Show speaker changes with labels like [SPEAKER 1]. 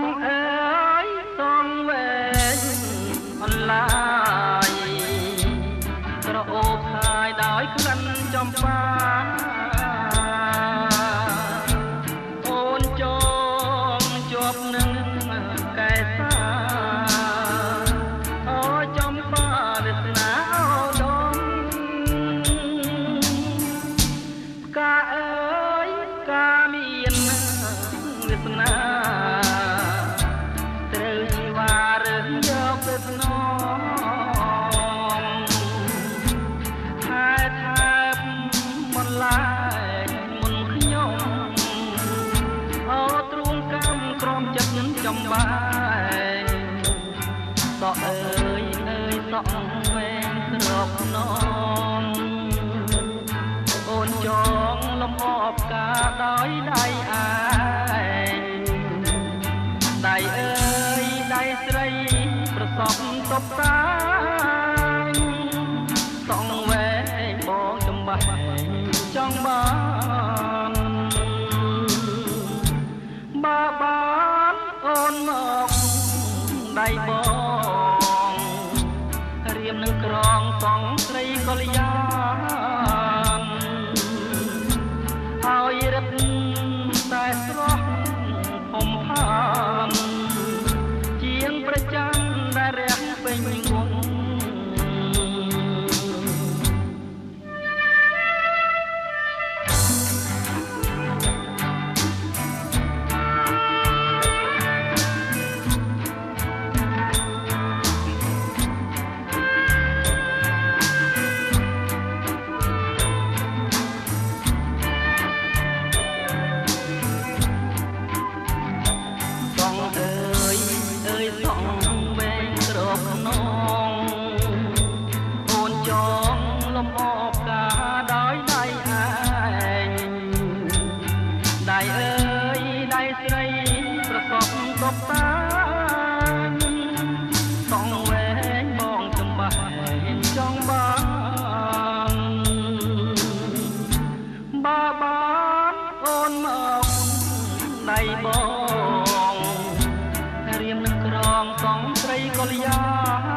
[SPEAKER 1] ងអើយសងវែងអន្លាយក្រអូបហើយដោយក្លិនចំបាអូនចងជាប់នឹងកែសាអូចំបារស្នាអូដំផ្កាអើយផ្កាមានរស្នា សក់វែងគ្របខ្នងអូនចងលំអបការដោយដៃឯងដៃអើយដៃស្រីប្រសពតបតាញសក់វែងបងចំបាស់ចង់បានបាបានអូនមកដៃបងរៀម នឹងក្រងសងស្រីកល្យានហើយរឹតតែស្រស់ កបតបតាញសងវែងបងចំបាស់ចង់បានបាបានអូនមកដៃបងរៀមនឹងក្រងសងស្រីកល្យា